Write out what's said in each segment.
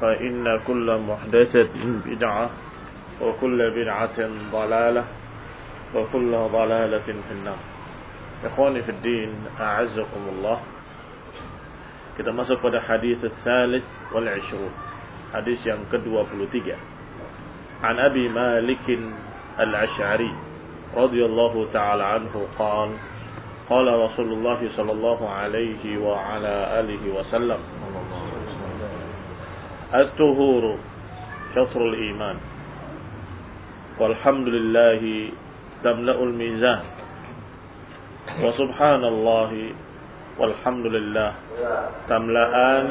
فإن كل محدثة بدعة وكل بدعة ضلالة وكل ضلالة في النار إخواني في الدين أعزكم الله Kita masuk pada hadis الثالث والعشرون Hadis yang ke-23 An Abi Malik Al-Ash'ari radhiyallahu taala anhu qala qala Rasulullah sallallahu alaihi wa ala alihi wasallam الطهور شطر الإيمان. والحمد لله تملأ الميزان. وسبحان الله والحمد لله تملأان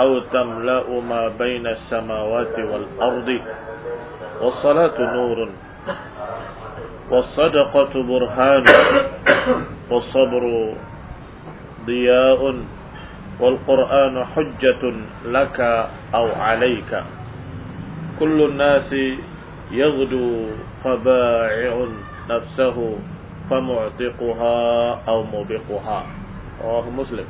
أو تملأ ما بين السماوات والأرض. والصلاة نور. والصدقة برهان. والصبر ضياء. والقرآن حجة لك أو عليك كل الناس يغدو فبائع نفسه فمعتقها أو موبقها رواه مسلم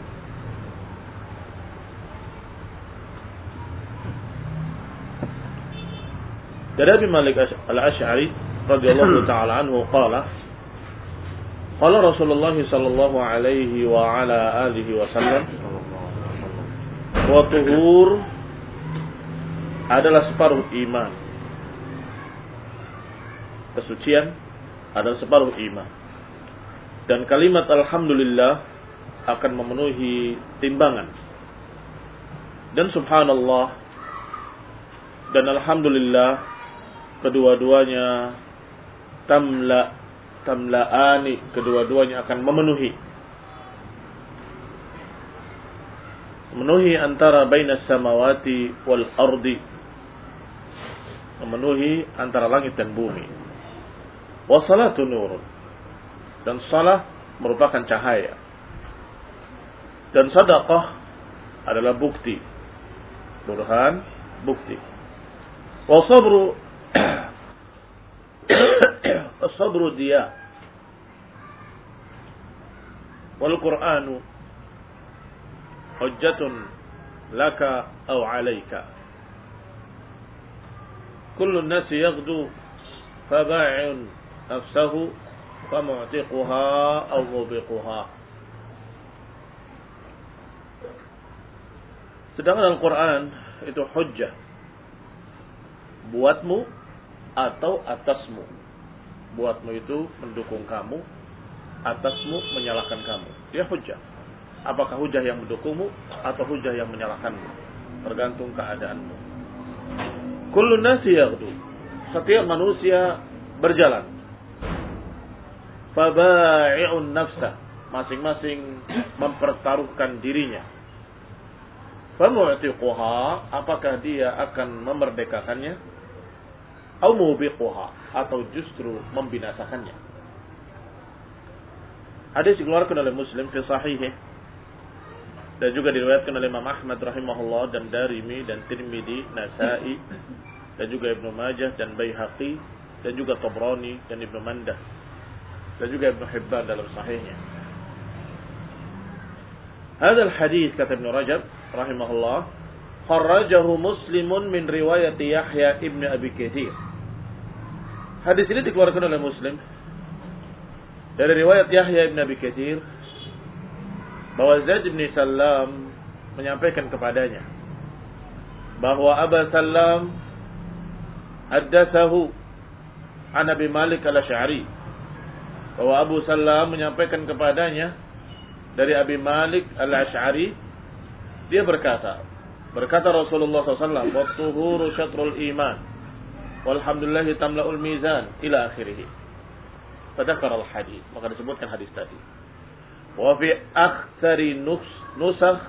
dari Abi Malik Al-Asy'ari radhiyallahu taala anhu qala qala Rasulullah sallallahu alaihi wa ala alihi wasallam wa tuhur adalah separuh iman. Kesucian adalah separuh iman. Dan kalimat alhamdulillah akan memenuhi timbangan. Dan subhanallah dan alhamdulillah kedua-duanya tamla tamlaani kedua-duanya akan memenuhi memenuhi antara baina samawati wal ardi. Memenuhi antara langit dan bumi. Wa salatu nur dan salah merupakan cahaya. Dan sadaqah adalah bukti. Burhan bukti. Wa sabru sabru dia. Wal qur'anu hujjatun laka au alaika kullu nasi yaghdu faba'i'un nafsahu famu'tiquha au mubiquha. Sedangkan Al-Quran itu hujjah. Buatmu atau atasmu. Buatmu itu mendukung kamu atasmu menyalahkan kamu. Dia hujjah. Apakah hujah yang mendukungmu atau hujah yang menyalahkanmu? Tergantung keadaanmu. Kullu nasi yaghdu. Setiap manusia berjalan. faba'i'un nafsa masing-masing mempertaruhkan dirinya famu'tiquha apakah dia akan memerdekakannya mubiquha atau justru membinasakannya hadis dikeluarkan oleh Muslim fi dan juga diriwayatkan oleh Imam Ahmad rahimahullah dan Darimi dan Tirmidzi, Nasa'i dan juga Ibnu Majah dan Baihaqi dan juga Tabrani dan Ibnu Mandah dan juga Ibnu Hibban dalam sahihnya. Hadal hadis kata Ibnu Rajab rahimahullah kharrajahu Muslimun min riwayat Yahya Ibnu Abi Katsir. Hadis ini dikeluarkan oleh Muslim dari riwayat Yahya Ibnu Abi Katsir bahwa Zaid bin Salam menyampaikan kepadanya bahwa Abu Salam haddatsahu an Abi Malik al-Asy'ari. Bahwa Abu Salam menyampaikan kepadanya dari Abi Malik al-Asy'ari dia berkata berkata Rasulullah SAW wa tuhuru syatrul iman walhamdulillah tamla'ul mizan ila akhirih. Fadakar al-hadis maka disebutkan hadis tadi Wa fi aktsari nusakh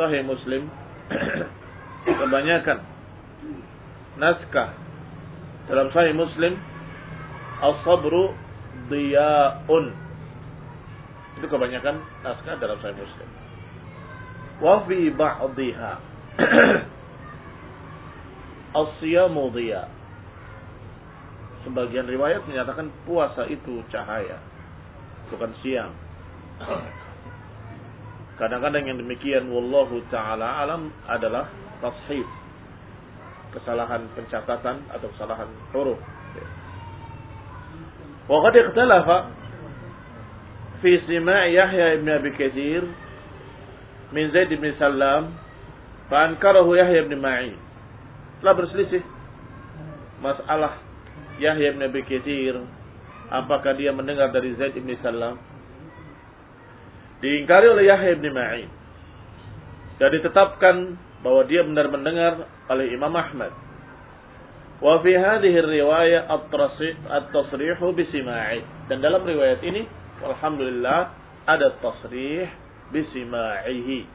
sahih Muslim. Kebanyakan naskah dalam sahih Muslim as-sabru diya'un. Itu kebanyakan naskah dalam sahih Muslim. Wa fi ba'dihha as-siyamu diya. Sebagian riwayat menyatakan puasa itu cahaya bukan siang Kadang-kadang yang demikian wallahu taala alam adalah tashif. Kesalahan pencatatan atau kesalahan huruf. Wa qad ikhtalafa fi sima' Yahya ibn Abi Katsir min Zaid bin Salam fa ankarahu Yahya ibn Ma'in. Telah berselisih masalah Yahya ibn Abi Katsir apakah dia mendengar dari Zaid bin Salam diingkari oleh Yahya bin Ma'in dan ditetapkan bahwa dia benar mendengar oleh Imam Ahmad. Wa fi hadhihi riwayah at-tasrihu bisima'i. Dan dalam riwayat ini alhamdulillah ada tasrih bisima'ihi.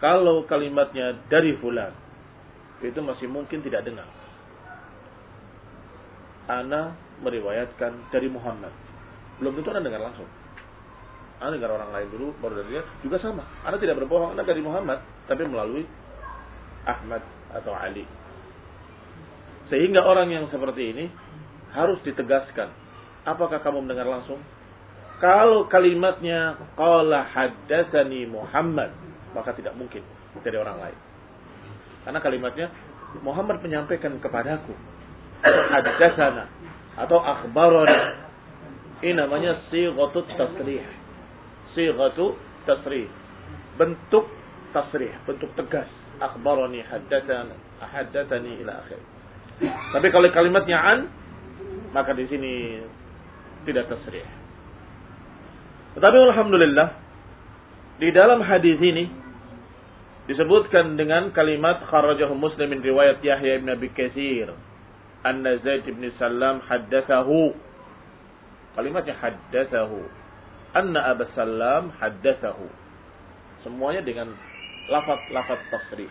Kalau kalimatnya dari fulan itu masih mungkin tidak dengar. Ana meriwayatkan dari Muhammad belum tentu Anda dengar langsung. Anda dengar orang lain dulu, baru dari dia. Juga sama. Anda tidak berbohong, Anda dari Muhammad. Tapi melalui Ahmad atau Ali. Sehingga orang yang seperti ini harus ditegaskan. Apakah kamu mendengar langsung? Kalau kalimatnya qala haddatsani Muhammad, maka tidak mungkin dari orang lain. Karena kalimatnya Muhammad menyampaikan kepadaku haddatsana atau akhbarana ini namanya sighatut tasrih. Sighatu tasrih. Bentuk tasrih, bentuk tegas. Akhbarani haddatsani haddatsani ila akhir. Tapi kalau kalimatnya an maka di sini tidak tasrih. Tetapi alhamdulillah di dalam hadis ini disebutkan dengan kalimat kharajahu Muslim min riwayat Yahya bin Abi Katsir anna Zaid bin Salam haddatsahu Kalimatnya haddatsahu. Anna Abu Salam haddatsahu. Semuanya dengan lafaz-lafaz tasrih.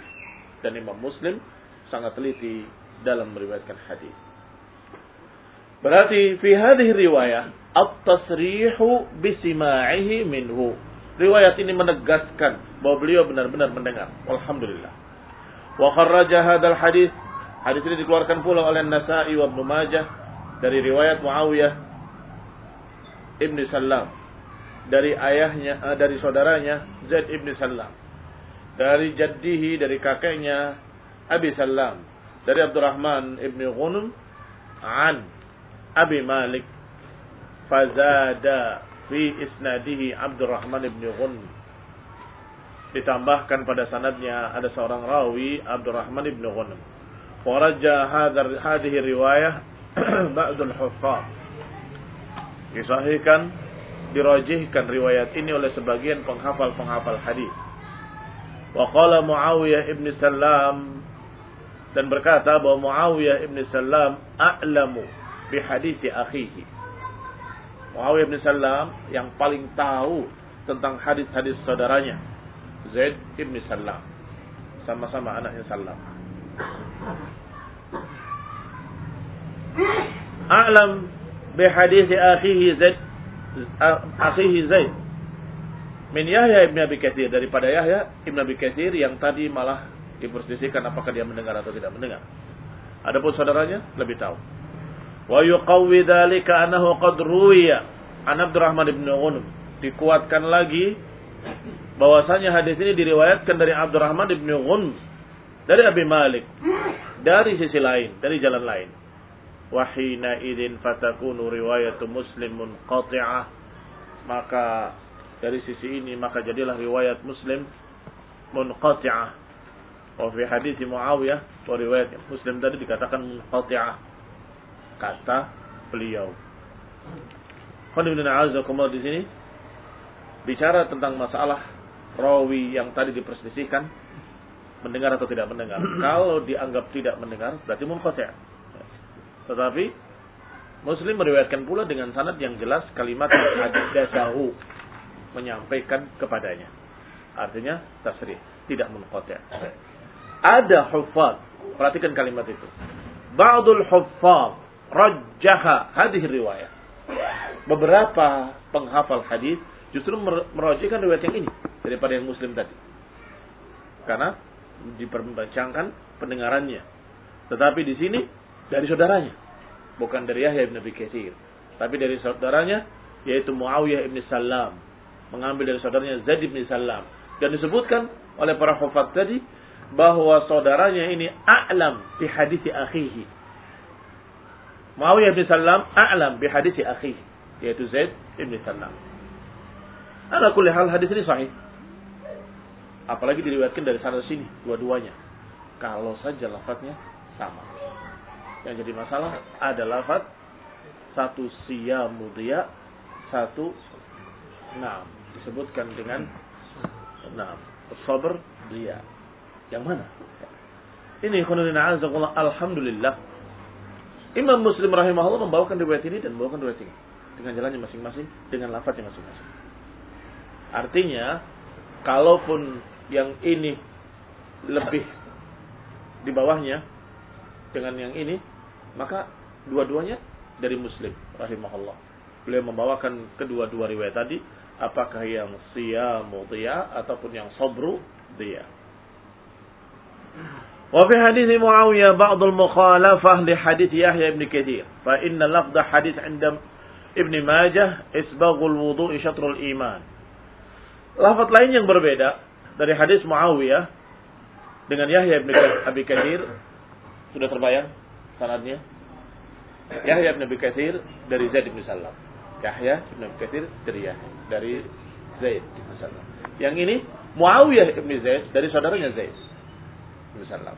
Dan Imam Muslim sangat teliti dalam meriwayatkan hadis. Berarti fi hadhihi riwayah at-tasrihu bisima'ihi minhu. Riwayat ini menegaskan bahwa beliau benar-benar mendengar. Alhamdulillah. Wa kharraja hadzal hadis. Hadis ini dikeluarkan pula oleh Nasa'i wa Ibnu Majah dari riwayat Muawiyah ibn Salam dari ayahnya uh, dari saudaranya Zaid ibn Salam dari jaddihi dari kakeknya Abi Salam dari Abdurrahman ibn Ghunum an Abi Malik. Fazada fi isnadihi Abdurrahman ibn Ghunum ditambahkan pada sanadnya ada seorang rawi Abdurrahman ibn Ghunum waraja hadhihi riwayah ba'dul huffaz disahihkan dirajihkan riwayat ini oleh sebagian penghafal-penghafal hadis. Wa qala Muawiyah ibn Salam dan berkata bahwa Muawiyah ibn Salam a'lamu bihadits akhihi. Muawiyah bin Salam yang paling tahu tentang hadis-hadis saudaranya Zaid bin Salam. Sama-sama anaknya Salam. A'lam bihadits akhihi Zaid akhihi Zaid min Yahya ibn Abi Katsir daripada Yahya ibn Abi Katsir yang tadi malah diperselisihkan apakah dia mendengar atau tidak mendengar. Adapun saudaranya lebih tahu. Wa yuqawwi dzalika annahu qad ruwiya an Abdurrahman ibn Ghunm. Dikuatkan lagi bahwasanya hadis ini diriwayatkan dari Abdurrahman ibn Ghunm dari Abi Malik dari sisi lain, dari jalan lain. Wahina idin fatakunu riwayatu Muslim munqati'ah. Maka dari sisi ini maka jadilah riwayat Muslim munqati'ah. Wa fi hadis Muawiyah wa riwayat Muslim tadi dikatakan munqati'ah. Kata beliau. Qanibina di sini bicara tentang masalah rawi yang tadi diperselisihkan mendengar atau tidak mendengar. Kalau dianggap tidak mendengar berarti munqati'. Tetapi Muslim meriwayatkan pula dengan sanad yang jelas kalimat haddatsahu menyampaikan kepadanya. Artinya tasrih, tidak munqati'. Ada huffaz, perhatikan kalimat itu. Ba'dul huffaz rajjaha hadhihi riwayah. Beberapa penghafal hadis justru merojihkan riwayat yang ini daripada yang muslim tadi. Karena diperbincangkan pendengarannya. Tetapi di sini dari saudaranya, bukan dari Yahya bin Abi Katsir, tapi dari saudaranya yaitu Muawiyah bin Salam mengambil dari saudaranya Zaid bin Salam dan disebutkan oleh para hafaz tadi bahwa saudaranya ini a'lam bi hadis akhihi. Muawiyah bin Salam a'lam bi hadis akhihi yaitu Zaid bin Salam. Ala kulli hal hadis ini sahih. Apalagi diriwayatkan dari sana sini dua-duanya. Kalau saja lafadznya sama. Yang jadi masalah ada lafadz satu siyamudia, satu enam disebutkan dengan nah sabar dia. Yang mana? Ini khonulina azakullah alhamdulillah. Imam Muslim rahimahullah membawakan riwayat ini dan membawakan riwayat ini dengan jalannya masing-masing, dengan lafaznya masing-masing. Artinya, kalaupun yang ini lebih di bawahnya dengan yang ini, maka dua-duanya dari Muslim rahimahullah. Beliau membawakan kedua-dua riwayat tadi apakah yang siyamu dia ataupun yang sabru dia. Wa fi hadis Muawiyah ba'd al-mukhalafah li hadis Yahya ibn Katsir. Fa inna lafdh hadis 'inda Ibn Majah isbaghul wudu' syatrul iman. Lafaz lain yang berbeda dari hadis Muawiyah dengan Yahya ibn Abi Katsir sudah terbayang sanadnya. Yahya ibn Abi Katsir dari Zaid bin Salam. Yahya ibn Abi Katsir dari Yahya, dari Zaid bin Salam. Yang ini Muawiyah ibn Zaid dari saudaranya Zaid bin Salam.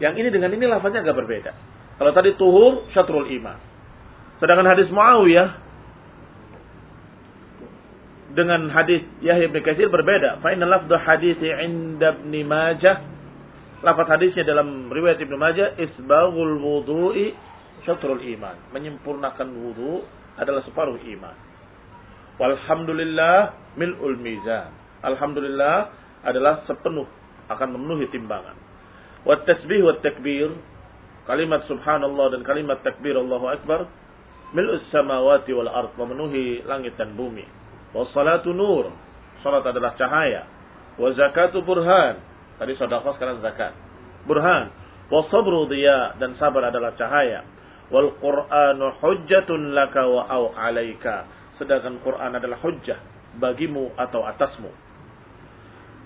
Yang ini dengan ini lafaznya agak berbeda. Kalau tadi tuhur syatrul iman. Sedangkan hadis Muawiyah dengan hadis Yahya bin Katsir berbeda. Fa inna lafdhu hadis 'inda Ibnu Majah lafaz hadisnya dalam riwayat Ibnu Majah isbaghul wudu'i syatrul iman, menyempurnakan wudu adalah separuh iman. Walhamdulillah mil'ul mizan. Alhamdulillah adalah sepenuh akan memenuhi timbangan. Wa tasbih wa takbir kalimat subhanallah dan kalimat takbir Allahu akbar mil'us samawati wal ard memenuhi langit dan bumi. Wa salatu nur salat adalah cahaya. Wa zakatu burhan tadi sedekah sekarang zakat. Burhan. Wa sabru diya dan sabar adalah cahaya wal Qur'anu hujjatun laka wa au alaika. Sedangkan Quran adalah hujjah bagimu atau atasmu.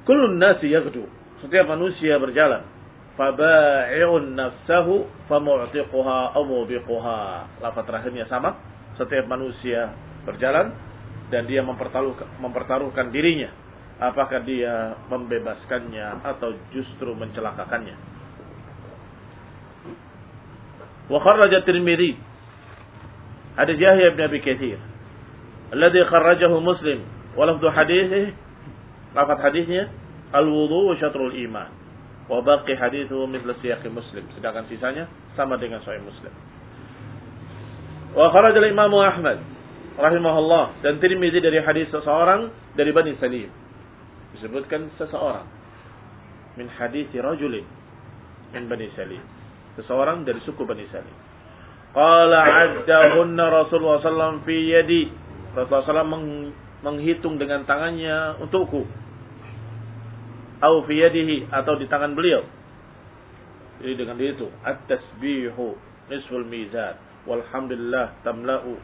Kullun nasi yaghdu. Setiap manusia berjalan. Faba'i'un nafsahu famu'tiquha aw mubiquha. Lafaz terakhirnya sama. Setiap manusia berjalan dan dia mempertaruhkan, mempertaruhkan dirinya. Apakah dia membebaskannya atau justru mencelakakannya? Wa kharraja Tirmidzi hadis Yahya bin Abi Katsir alladhi kharrajahu Muslim wa lafdhu hadithihi lafaz hadisnya al-wudu wa syatrul iman wa baqi hadithu mithla siyaq Muslim sedangkan sisanya sama dengan sahih Muslim Wa kharaja Imam Ahmad rahimahullah dan Tirmizi dari hadis seseorang dari Bani Salim. Disebutkan seseorang min hadis rajulin min Bani Salim. Seseorang dari suku Bani Salim. Qala addahunna Rasulullah sallallahu fi yadi. Rasulullah SAW menghitung dengan tangannya untukku. Au fi yadihi atau di tangan beliau. Jadi dengan itu at-tasbihu nisful mizan walhamdulillah tamla'u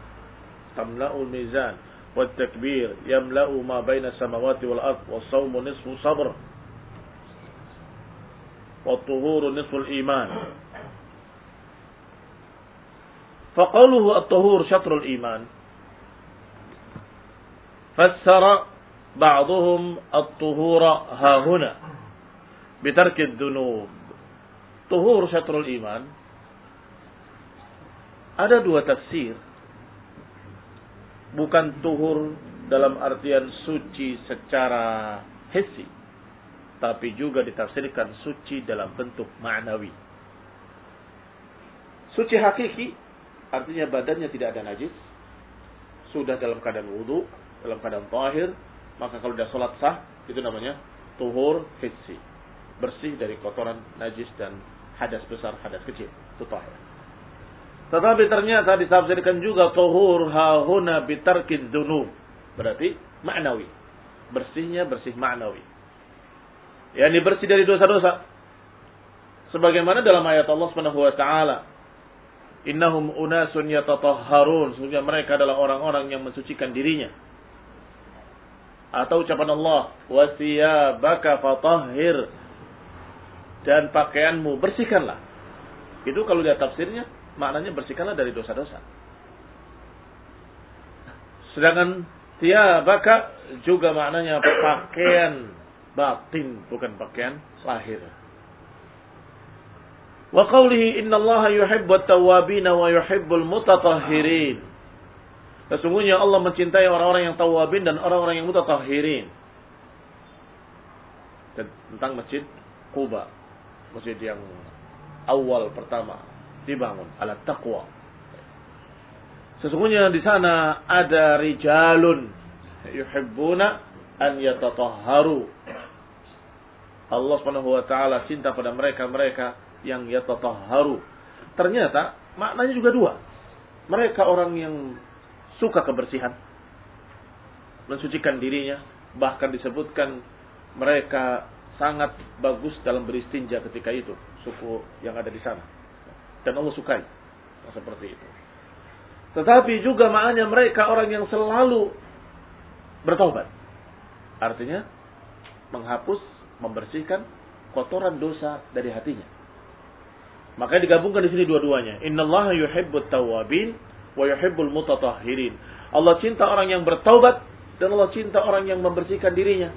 tamla'u mizan والتكبير يملأ ما بين السماوات والأرض والصوم نصف صبر والطهور نصف الإيمان. فقوله الطهور شطر الإيمان فسر بعضهم الطهور ها هنا بترك الذنوب. طهور شطر الإيمان. ada dua tafsir bukan tuhur dalam artian suci secara hissi, tapi juga ditafsirkan suci dalam bentuk ma'nawi. Suci hakiki artinya badannya tidak ada najis, sudah dalam keadaan wudhu, dalam keadaan tahir, maka kalau sudah sholat sah, itu namanya tuhur hissi. Bersih dari kotoran najis dan hadas besar, hadas kecil. Itu tahir. Tetapi ternyata ditafsirkan juga tuhur hahuna bitarkid dunub. Berarti maknawi. Bersihnya bersih maknawi. Yani bersih dari dosa-dosa. Sebagaimana dalam ayat Allah Subhanahu wa taala, "Innahum unasun yatatahharun." Sesungguhnya mereka adalah orang-orang yang mensucikan dirinya. Atau ucapan Allah, "Wa thiyabaka fatahhir." Dan pakaianmu bersihkanlah. Itu kalau lihat tafsirnya maknanya bersihkanlah dari dosa-dosa. Sedangkan baka juga maknanya pakaian batin, bukan pakaian lahir. Wa qawlihi inna Allah yuhibbu at-tawwabin wa yuhibbul mutatahhirin. Sesungguhnya Allah mencintai orang-orang yang tawabin dan orang-orang yang mutatahhirin. Tentang masjid Kuba. Masjid yang awal pertama dibangun alat taqwa. Sesungguhnya di sana ada rijalun yuhibbuna an yatatahharu. Allah Subhanahu wa taala cinta pada mereka-mereka yang yatatahharu. Ternyata maknanya juga dua. Mereka orang yang suka kebersihan, mensucikan dirinya, bahkan disebutkan mereka sangat bagus dalam beristinja ketika itu, suku yang ada di sana dan Allah sukai seperti itu. Tetapi juga maknanya mereka orang yang selalu bertobat. Artinya menghapus, membersihkan kotoran dosa dari hatinya. Makanya digabungkan di sini dua-duanya. Innallaha yuhibbut tawabin wa yuhibbul mutatahhirin. Allah cinta orang yang bertaubat dan Allah cinta orang yang membersihkan dirinya.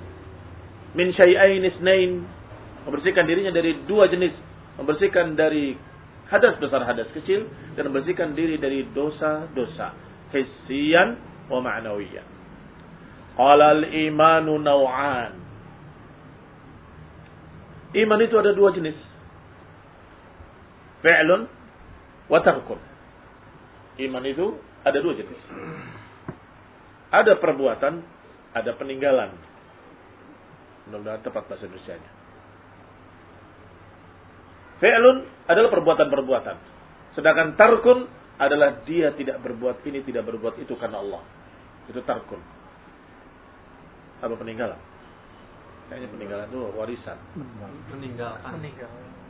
Min syai'ain isnain. Membersihkan dirinya dari dua jenis. Membersihkan dari hadas besar hadas kecil dan membersihkan diri dari dosa-dosa hissian wa ma'nawiyan. Qala al-imanu naw'an. Iman itu ada dua jenis. Fi'lun wa tarkun. Iman itu ada dua jenis. Ada perbuatan, ada peninggalan. Mudah-mudahan tepat bahasa Indonesia-nya. Fi'lun adalah perbuatan-perbuatan. Sedangkan tarkun adalah dia tidak berbuat ini, tidak berbuat itu karena Allah. Itu tarkun. Apa peninggalan? Kayaknya peninggalan itu warisan. Meninggalkan.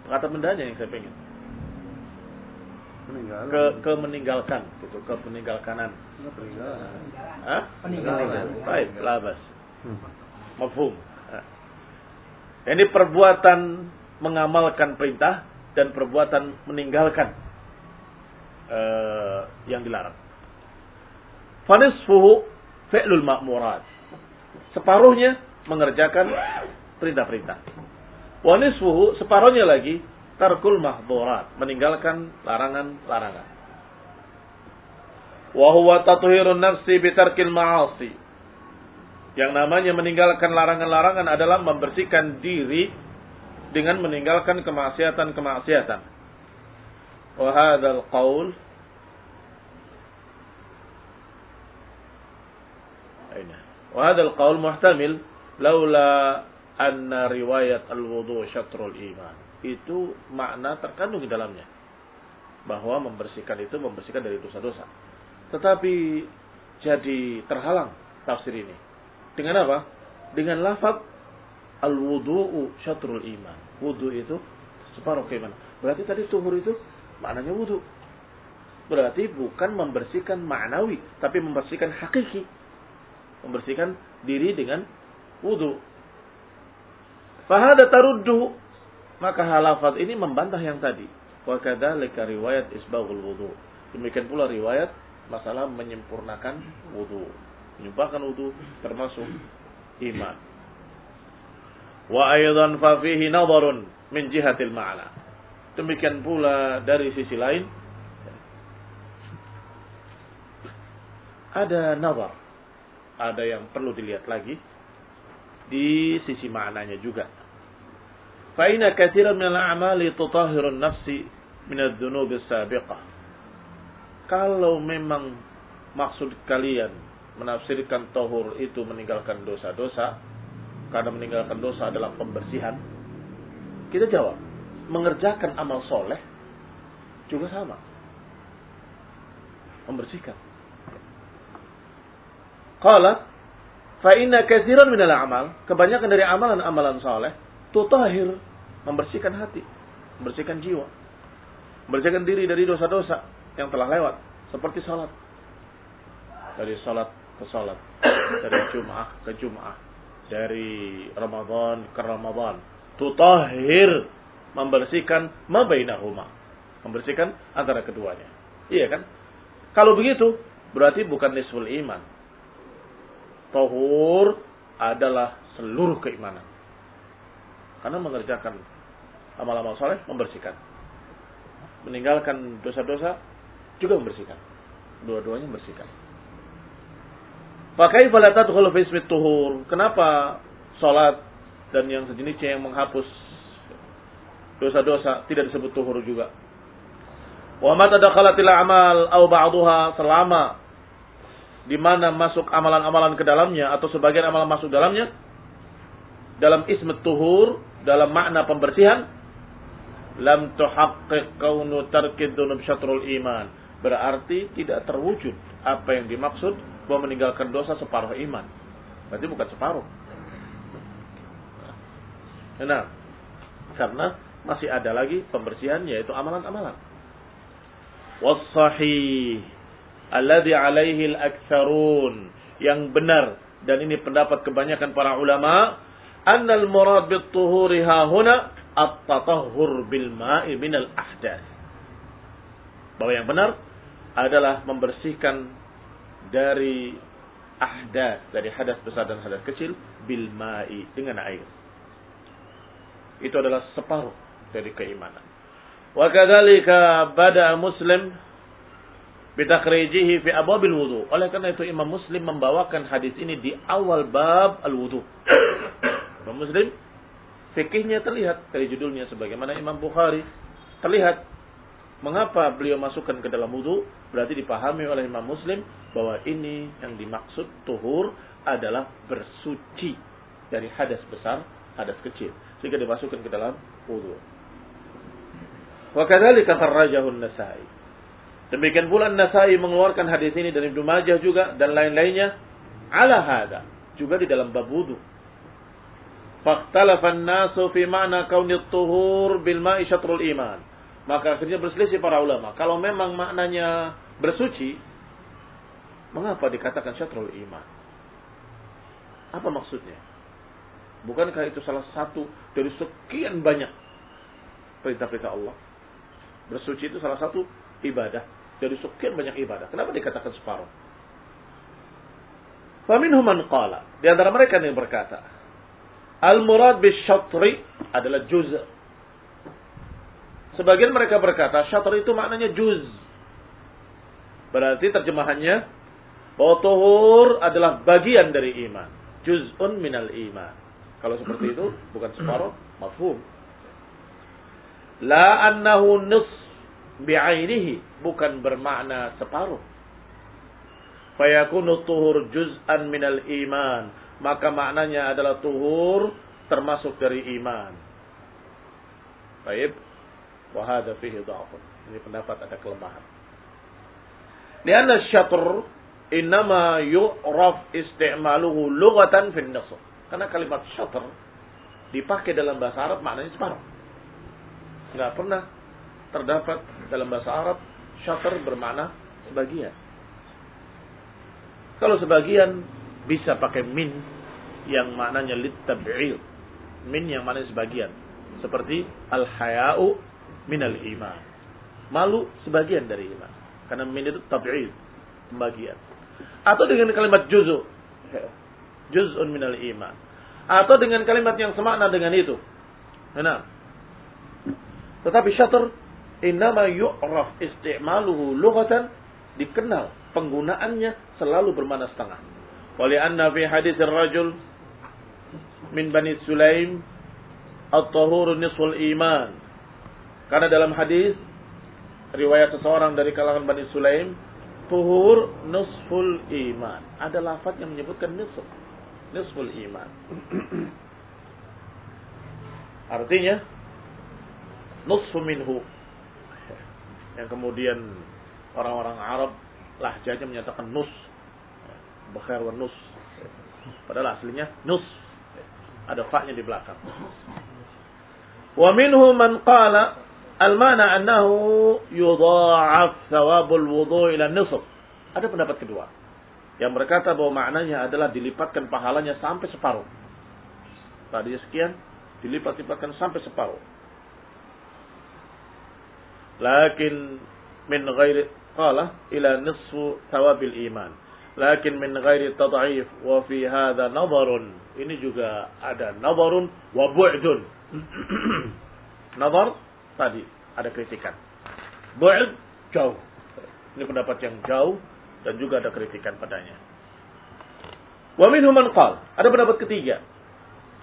Kata bendanya yang saya pengen. Meninggalkan. Ke, ke meninggalkan, gitu, ke peninggalkanan. Peninggalan. Hah? Peninggalan. Baik, labas. Mafhum. Hah. Ini perbuatan mengamalkan perintah dan perbuatan meninggalkan uh, yang dilarang. Fanisfuhu fi'lul ma'murat. Separuhnya mengerjakan perintah-perintah. Wanisfuhu separuhnya lagi tarkul mahdurat, meninggalkan larangan-larangan. Wa huwa tatuhirun nafsi bitarkil ma'asi. Yang namanya meninggalkan larangan-larangan adalah membersihkan diri dengan meninggalkan kemaksiatan-kemaksiatan. Wa hadzal qaul Aina. Wa hadzal qaul muhtamil laula anna riwayat al-wudu syatrul iman. Itu makna terkandung di dalamnya. Bahwa membersihkan itu membersihkan dari dosa-dosa. Tetapi jadi terhalang tafsir ini. Dengan apa? Dengan lafaz al-wudu'u syatrul iman. Wudu itu separuh keimanan. Berarti tadi tuhur itu maknanya wudu. Berarti bukan membersihkan ma'nawi, tapi membersihkan hakiki. Membersihkan diri dengan wudu. Fahada taruddu. Maka halafat ini membantah yang tadi. Wa kadzalika riwayat isbaghul wudu. Demikian pula riwayat masalah menyempurnakan wudu. Menyempurnakan wudu termasuk iman. Wa aydan fa fihi nadharun min jihatil ma'na. Demikian pula dari sisi lain ada nazar. Ada yang perlu dilihat lagi di sisi maknanya juga. Fa inna katsiran min al-a'mali tutahhiru an-nafsi min adh-dhunub as-sabiqah. Kalau memang maksud kalian menafsirkan tohur itu meninggalkan dosa-dosa, karena meninggalkan dosa adalah pembersihan, kita jawab, mengerjakan amal soleh juga sama. Membersihkan. Qala fa inna katsiran minal a'mal, kebanyakan dari amalan-amalan saleh tutahhir, membersihkan hati, membersihkan jiwa. Membersihkan diri dari dosa-dosa yang telah lewat, seperti salat. Dari salat ke salat, dari Jum'ah ke Jum'ah, dari Ramadan ke Ramadan. Tutahhir, membersihkan mabainahuma. Membersihkan antara keduanya. Iya kan? Kalau begitu, berarti bukan nisful iman Tohur adalah seluruh keimanan. Karena mengerjakan amal-amal soleh membersihkan. Meninggalkan dosa-dosa juga membersihkan. Dua-duanya membersihkan. Pakai falatat fi tuhur. Kenapa sholat dan yang sejenisnya yang menghapus dosa-dosa tidak disebut tuhur juga? Wa mata dakhalatil amal au ba'daha selama di mana masuk amalan-amalan ke dalamnya atau sebagian amalan masuk dalamnya dalam ism tuhur dalam makna pembersihan lam tuhaqqiq kaunu tarkid dunub syatrul iman berarti tidak terwujud apa yang dimaksud bahwa meninggalkan dosa separuh iman. Berarti bukan separuh. Nah karena masih ada lagi pembersihan yaitu amalan-amalan. Wasahih alladhi alaihi al-aktsarun yang benar. Dan ini pendapat kebanyakan para ulama. Annal murad bit tuhuri ha huna at-tatahhur bil ma'i min al ahdath. Bahwa yang benar adalah membersihkan dari ahdath dari hadas besar dan hadas kecil bil ma'i dengan air itu adalah separuh dari keimanan wa kadzalika bada muslim bitakhrijihi fi abwabil wudu. Oleh karena itu Imam Muslim membawakan hadis ini di awal bab al-wudu. Imam Muslim fikihnya terlihat dari judulnya sebagaimana Imam Bukhari terlihat mengapa beliau masukkan ke dalam wudu berarti dipahami oleh Imam Muslim bahwa ini yang dimaksud tuhur adalah bersuci dari hadas besar, hadas kecil sehingga dimasukkan ke dalam wudu. Wa kadzalika an-Nasa'i. Demikian pula Nasai mengeluarkan hadis ini dari Ibnu Majah juga dan lain-lainnya ala hada juga di dalam bab wudu. Faktalafan nasu fi ma'na kaunit tuhur bil ma'i syatrul iman. Maka akhirnya berselisih para ulama. Kalau memang maknanya bersuci, mengapa dikatakan syatrul iman? Apa maksudnya? Bukankah itu salah satu dari sekian banyak perintah-perintah Allah? Bersuci itu salah satu ibadah dari sekian banyak ibadah. Kenapa dikatakan separuh? Faminhum man qala. Di antara mereka yang berkata, Al-murad bisyatri adalah juz. Sebagian mereka berkata, syatri itu maknanya juz. Berarti terjemahannya, bahwa tuhur adalah bagian dari iman. Juz'un minal iman. Kalau seperti itu, bukan separuh, mafhum. La annahu nus bi'ainihi bukan bermakna separuh. fayakunu tuhur juz'an minal iman. Maka maknanya adalah tuhur termasuk dari iman. Baik. Wahada fihi dha'fun. Ini pendapat ada kelemahan. Lianna syatr innama yu'raf isti'maluhu lughatan fin nasr. Karena kalimat syatr dipakai dalam bahasa Arab maknanya separuh. Enggak pernah terdapat dalam bahasa Arab syatr bermakna sebagian. Kalau sebagian bisa pakai min yang maknanya lit tab'il. Min yang maknanya sebagian. Seperti al-haya'u minal iman. Malu sebagian dari iman. Karena min itu tab'il, pembagian. Atau dengan kalimat juzu. Juz'un minal iman. Atau dengan kalimat yang semakna dengan itu. Nah. Tetapi syatr innama yu'raf isti'maluhu lughatan dikenal penggunaannya selalu bermakna setengah. Wali anna fi hadis rajul min Bani Sulaim at-tahur nisful iman. Karena dalam hadis riwayat seseorang dari kalangan Bani Sulaim tuhur nisful iman. Ada lafaz yang menyebutkan nisf. Nisful iman. Artinya nisfu minhu. Yang kemudian orang-orang Arab lahjanya menyatakan nus. Bakhair wa nus. Padahal aslinya nus. Ada fa-nya di belakang. Wa minhu man qala al-mana annahu yudha'af thawabul wudu' ila nisf. Ada pendapat kedua yang berkata bahwa maknanya adalah dilipatkan pahalanya sampai separuh. Tadi sekian, dilipat-lipatkan sampai separuh. Lakin min ghairi qala ila nisfu thawabil iman. Lakin min ghairi tad'if wa fi hadha nadharun. Ini juga ada nadharun wa bu'dun. Nadhar tadi ada kritikan. Bu'd jauh. Ini pendapat yang jauh dan juga ada kritikan padanya. Wa minhum man qal. Ada pendapat ketiga.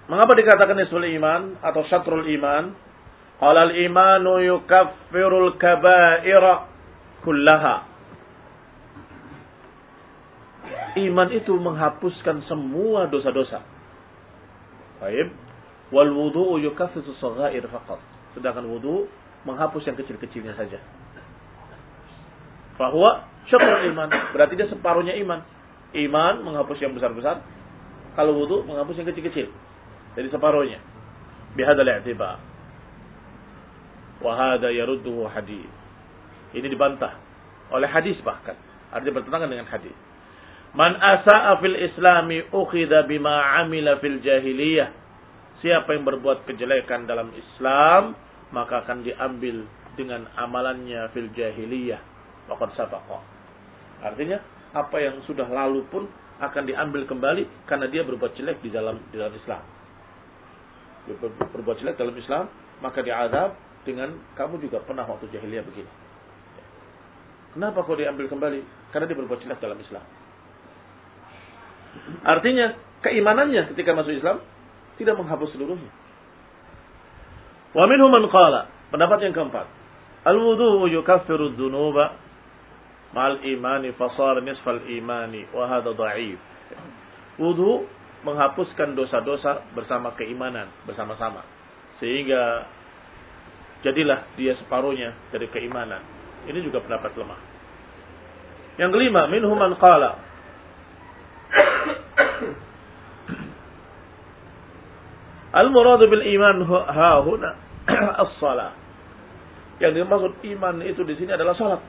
Mengapa dikatakan nisful iman atau syatrul iman? Qala al-imanu yukaffirul kaba'ira kullaha. Iman itu menghapuskan semua dosa-dosa. Baik. Wal wudu'u yukaffisu saghair faqat. Sedangkan wudu menghapus yang kecil-kecilnya saja. Bahwa syatrul iman berarti dia separuhnya iman. Iman menghapus yang besar-besar. Kalau wudu menghapus yang kecil-kecil. Jadi separuhnya. Bihadal i'tibar. Wa hada yarudduhu hadis. Ini dibantah oleh hadis bahkan. Artinya bertentangan dengan hadis. Man asa'a fil islami ukhidha bima amila fil jahiliyah. Siapa yang berbuat kejelekan dalam Islam, maka akan diambil dengan amalannya fil jahiliyah. Waqad sabaqa. Artinya, apa yang sudah lalu pun akan diambil kembali karena dia berbuat jelek di dalam di dalam Islam. Dia berbuat jelek dalam Islam, maka diadab dengan kamu juga pernah waktu jahiliyah begini. Kenapa kau diambil kembali? Karena dia berbuat jelek dalam Islam. Artinya keimanannya ketika masuk Islam tidak menghapus seluruhnya. Wa minhum man qala, pendapat yang keempat, al-wudu yukaffiru dzunuba ma'al imani fasar nisfal imani wa hadha dha'if. Wudu menghapuskan dosa-dosa bersama keimanan bersama-sama. Sehingga jadilah dia separuhnya dari keimanan. Ini juga pendapat lemah. Yang kelima, minhum man qala Al-murad bil iman ha huna as-salah. Yang dimaksud iman itu di sini adalah salat.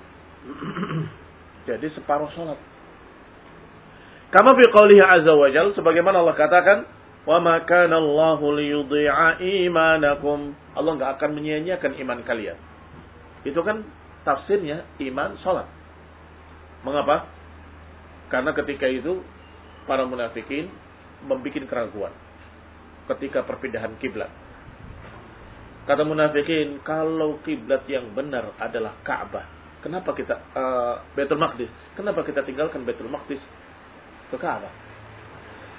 Jadi separuh salat. Kama fi qoulihi azza wa jal sebagaimana Allah katakan, "Wa ma kana Allahu liyudhi'a imanakum." Allah enggak akan menyia-nyiakan iman kalian. Itu kan tafsirnya iman salat. Mengapa? Karena ketika itu para munafikin membuat keraguan ketika perpindahan kiblat. Kata munafikin, kalau kiblat yang benar adalah Ka'bah, kenapa kita uh, Baitul Maqdis? Kenapa kita tinggalkan Baitul Maqdis ke Ka'bah?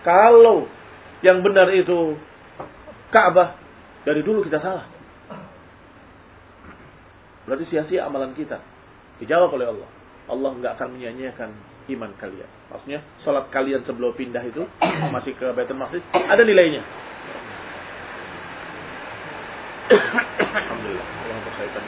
Kalau yang benar itu Ka'bah, dari dulu kita salah. Berarti sia-sia amalan kita. Dijawab oleh Allah. Allah nggak akan menyanyiakan iman kalian. Maksudnya sholat kalian sebelum pindah itu masih ke Baitul Maqdis ada nilainya. Alhamdulillah. Allah berkaitan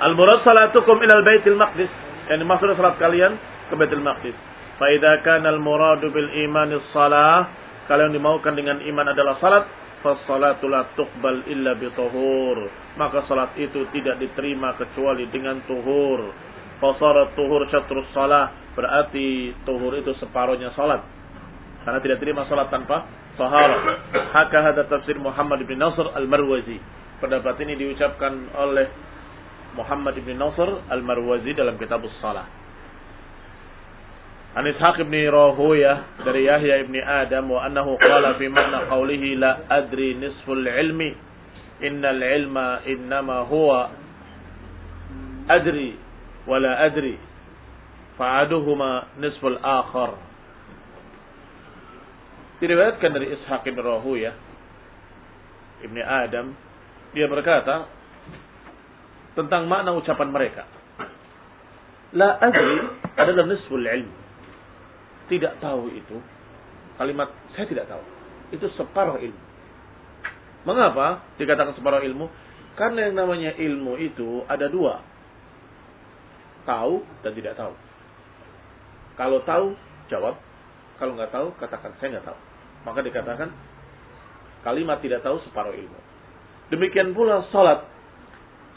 Al-murad salatukum ilal Baitul Maqdis. Yang dimaksud salat kalian ke Baitul Maqdis. Fa idza kana al-muradu bil iman salah kalau yang dimaukan dengan iman adalah salat, fasalatu la tuqbal illa bi tuhur. Maka salat itu tidak diterima kecuali dengan tuhur. Fasarat tuhur syatrus salah. Berarti tuhur itu separuhnya salat. Karena tidak terima salat tanpa tahara. Haka hada tafsir Muhammad bin Nasr al-Marwazi. Pendapat ini diucapkan oleh Muhammad bin Nasr al-Marwazi dalam kitab Salah. An Ishaq ibn Rahuya dari Yahya ibn Adam wa annahu qala fi makna qawlihi la adri nisful ilmi innal ilma innama huwa adri wa la adri fa'aduhuma nisful akhar diriwayatkan dari Ishaq ibn Rahuya ibn Adam dia berkata tentang makna ucapan mereka la adri adalah nisful ilmi tidak tahu itu, kalimat saya tidak tahu, itu separuh ilmu. Mengapa dikatakan separuh ilmu? Karena yang namanya ilmu itu ada dua. Tahu dan tidak tahu. Kalau tahu, jawab. Kalau nggak tahu, katakan saya nggak tahu. Maka dikatakan kalimat tidak tahu separuh ilmu. Demikian pula sholat.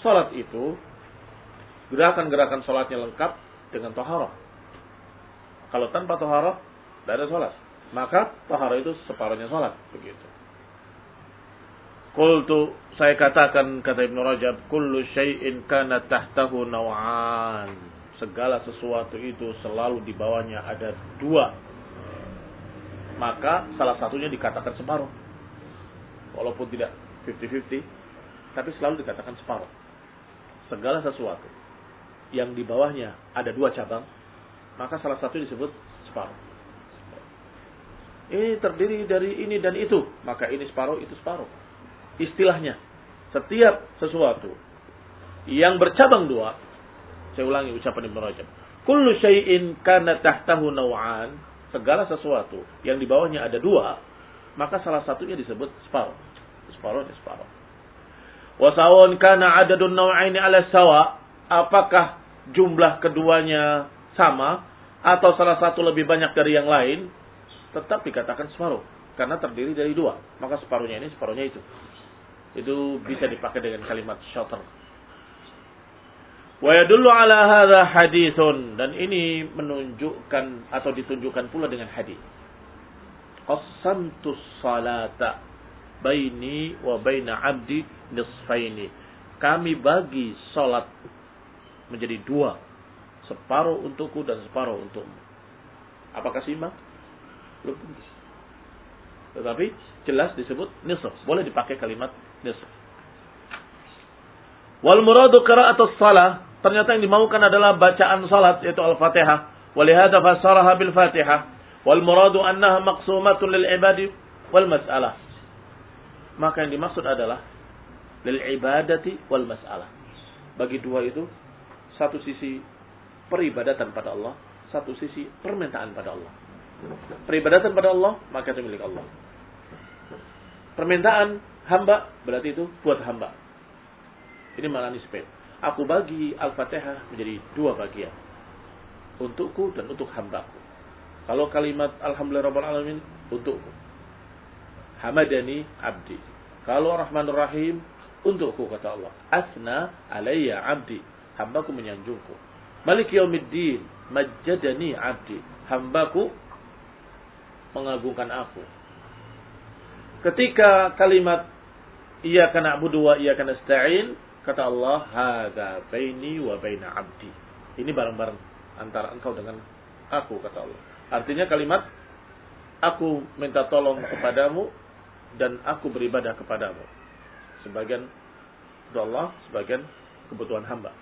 Sholat itu gerakan-gerakan sholatnya lengkap dengan toharoh. Kalau tanpa toharoh, tidak ada sholat. Maka toharoh itu separuhnya sholat. Begitu. Kultu saya katakan kata Ibnu Rajab, kullu syai'in kana tahtahu naw'an. Segala sesuatu itu selalu di bawahnya ada dua. Maka salah satunya dikatakan separuh. Walaupun tidak 50-50, tapi selalu dikatakan separuh. Segala sesuatu yang di bawahnya ada dua cabang, maka salah satu disebut separuh. Ini terdiri dari ini dan itu, maka ini separuh, itu separuh. Istilahnya, setiap sesuatu yang bercabang dua, saya ulangi ucapan Ibn Rajab. Kullu syai'in kana tahtahu naw'an, segala sesuatu yang di bawahnya ada dua, maka salah satunya disebut separuh. Separuh, separuh. Wasawun kana adadun naw'aini ala sawa, apakah jumlah keduanya sama atau salah satu lebih banyak dari yang lain, tetap dikatakan separuh. Karena terdiri dari dua. Maka separuhnya ini, separuhnya itu. Itu bisa dipakai dengan kalimat shelter. Wa yadullu ala hadha hadithun. Dan ini menunjukkan atau ditunjukkan pula dengan hadis. Qasamtu salata baini wa baina abdi nisfaini. Kami bagi salat menjadi dua Separuh untukku dan separuh untukmu. Apakah simak? Belum Tetapi jelas disebut nisf. Boleh dipakai kalimat nisf. Wal muradu qira'atus salah. Ternyata yang dimaukan adalah bacaan salat yaitu Al-Fatihah. Walihada fasaraha bil Fatihah. Wal muradu annaha maqsumatun lil ibadi wal mas'alah. Maka yang dimaksud adalah lil ibadati wal mas'alah. Bagi dua itu satu sisi peribadatan pada Allah, satu sisi permintaan pada Allah. Peribadatan pada Allah, maka itu milik Allah. Permintaan hamba, berarti itu buat hamba. Ini malah nisbah. Aku bagi Al-Fatihah menjadi dua bagian. Untukku dan untuk hambaku. Kalau kalimat Alhamdulillah Rabbil Alamin, untukku. Hamadani abdi. Kalau Rahman Rahim, untukku kata Allah. Asna alayya abdi. Hambaku menyanjungku. Malik yaumiddin, majjadani abdi. Hambaku mengagungkan aku. Ketika kalimat kena na'budu wa kena nasta'in, kata Allah, "Hadza baini wa baina abdi." Ini bareng-bareng antara engkau dengan aku kata Allah. Artinya kalimat aku minta tolong kepadamu dan aku beribadah kepadamu. Sebagian Allah, sebagian kebutuhan hamba.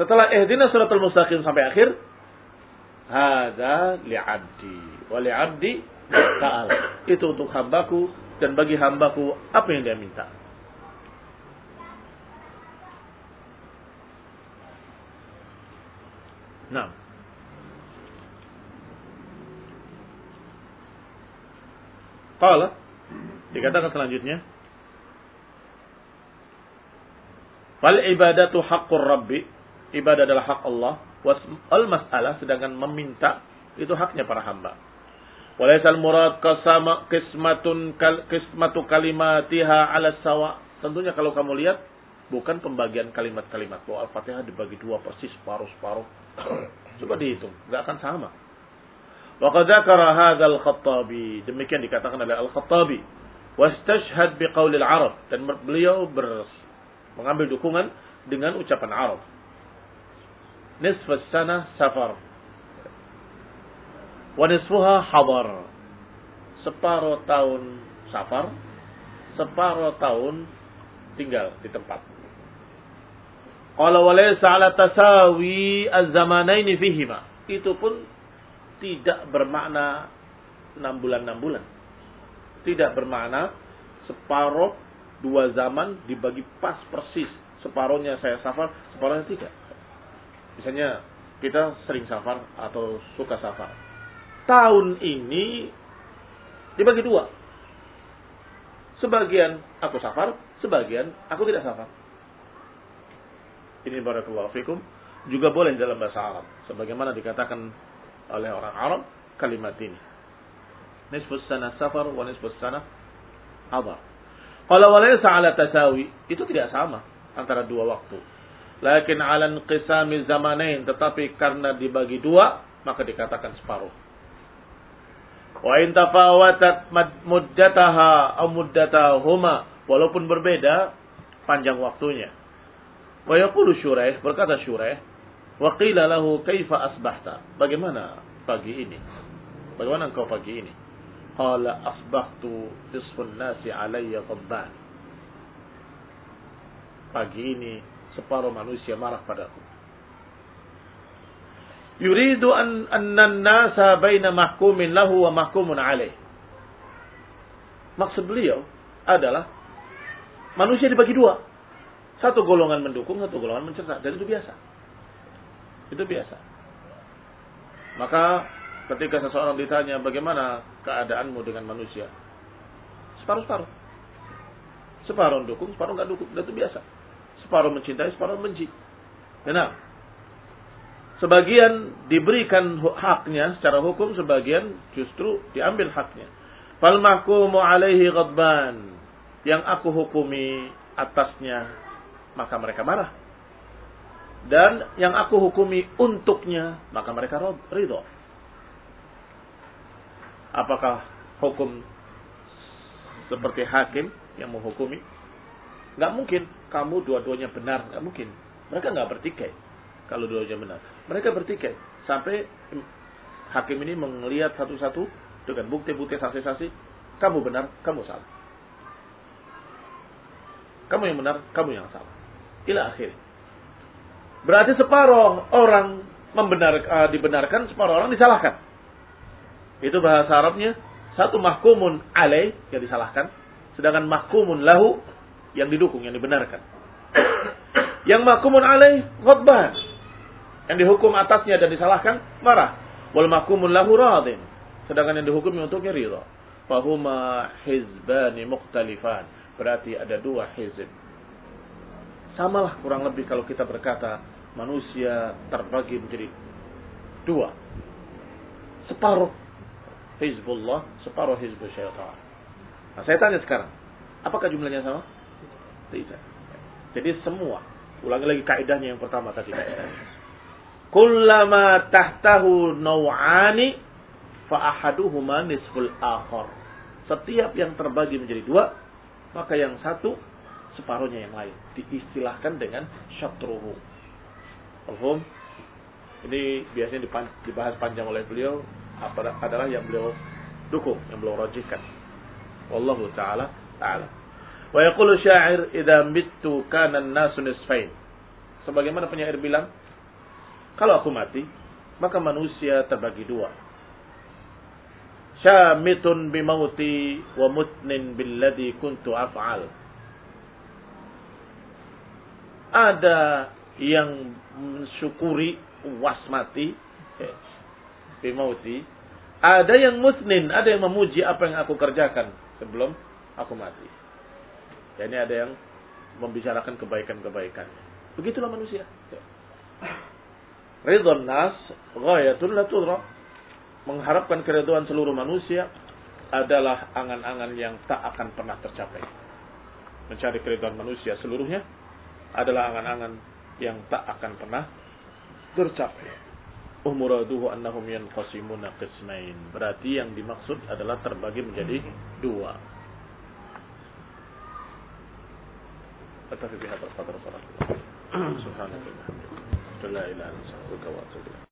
Setelah ihdina suratul mustaqim sampai akhir, Hada li'abdi. Wa li'abdi ta'al. Itu untuk hambaku dan bagi hambaku apa yang dia minta. Nah. Qala dikatakan selanjutnya Fal ibadatu haqqur rabbi ibadah adalah hak Allah wal mas'alah sedangkan meminta itu haknya para hamba walaisal murad kasama qismatun kal, qismatu kalimatiha ala sawa tentunya kalau kamu lihat bukan pembagian kalimat-kalimat bahwa Al-Fatihah dibagi dua persis separuh-separuh coba dihitung nggak akan sama. Waqad dzakara hadzal Khattabi. Demikian dikatakan oleh Al-Khattabi. Wastashhad biqaulil Arab. Dan beliau ber, mengambil dukungan dengan ucapan Arab. Nisfus sana safar. Wa nisfuha hadar. Separuh tahun safar separuh tahun tinggal di tempat qala walaysa ala tasawi az-zamanaini fihima itu pun tidak bermakna enam bulan enam bulan. Tidak bermakna separuh dua zaman dibagi pas persis. Separuhnya saya safar, separuhnya tidak. Misalnya kita sering safar atau suka safar. Tahun ini dibagi dua. Sebagian aku safar, sebagian aku tidak safar. Ini barakallahu fikum. Juga boleh dalam bahasa Arab. Sebagaimana dikatakan oleh orang Arab kalimat ini. Nisfus sana safar wa nisfus sana adar. Kalau walaysa ala tasawi, itu tidak sama antara dua waktu. Lakin ala qisami zamanain, tetapi karena dibagi dua, maka dikatakan separuh. Wa in tafawatat muddataha aw muddatahuma, walaupun berbeda panjang waktunya. Wa yaqulu Syuraih, berkata Syuraih, Wa qila lahu kaifa asbahta? Bagaimana pagi ini? Bagaimana engkau pagi ini? Qala asbahtu nisfun nasi alayya tabban. Pagi ini separuh manusia marah padaku. Yuridu an anna an-nasa baina mahkumin lahu wa mahkumun alaih. Maksud beliau adalah manusia dibagi dua. Satu golongan mendukung, satu golongan mencerca. Dan itu biasa. Itu biasa. Maka ketika seseorang ditanya bagaimana keadaanmu dengan manusia, separuh-separuh. Separuh dukung, separuh nggak dukung. Dan itu biasa. Separuh mencintai, separuh benci. Benar. Sebagian diberikan haknya secara hukum, sebagian justru diambil haknya. Fal mahkumu alaihi ghadban. Yang aku hukumi atasnya, maka mereka marah dan yang aku hukumi untuknya maka mereka ridho. Apakah hukum seperti hakim yang menghukumi? Gak mungkin kamu dua-duanya benar, gak mungkin. Mereka gak bertikai kalau dua-duanya benar. Mereka bertikai sampai hakim ini melihat satu-satu dengan bukti-bukti saksi-saksi, kamu benar, kamu salah. Kamu yang benar, kamu yang salah. Ila akhirnya. Berarti separuh orang membenar, uh, dibenarkan, separuh orang disalahkan. Itu bahasa Arabnya. Satu mahkumun alaih yang disalahkan. Sedangkan mahkumun lahu yang didukung, yang dibenarkan. yang mahkumun alaih khutbah. Yang dihukum atasnya dan disalahkan, marah. Wal mahkumun lahu radin. Sedangkan yang dihukum untuknya ridha. Fahuma hizbani mukhtalifan. Berarti ada dua hizb Samalah kurang lebih kalau kita berkata manusia terbagi menjadi dua. Separuh Hizbullah, separuh Hizbul Syaitan. Nah, saya tanya sekarang, apakah jumlahnya sama? Tidak. Jadi semua, ulangi lagi kaidahnya yang pertama tadi. Kullama tahtahu naw'ani fa ahaduhuma nisful akhar. Setiap yang terbagi menjadi dua, maka yang satu separuhnya yang lain. Diistilahkan dengan syatruhu. Alhum. Ini biasanya dibahas panjang oleh beliau adalah yang beliau dukung, yang beliau rajihkan. Wallahu taala taala. Wa yaqulu syair idza mittu kana an-nasu nisfain. Sebagaimana penyair bilang, kalau aku mati, maka manusia terbagi dua. Syamitun bimauti wa mutnin billadhi kuntu af'al ada yang mensyukuri puas mati bimauti. Ada yang musnin, ada yang memuji apa yang aku kerjakan sebelum aku mati. Ini ada yang membicarakan kebaikan-kebaikan. Begitulah manusia. Ridwan nas ghayatul la. Mengharapkan keriduan seluruh manusia adalah angan-angan yang tak akan pernah tercapai. Mencari keriduan manusia seluruhnya adalah angan-angan yang tak akan pernah tercapai. Umuraduhu annahum yanqasimuna qismain. Berarti yang dimaksud adalah terbagi menjadi dua. atas bihatal qadar salat. Subhanallah. La ilaha illa wa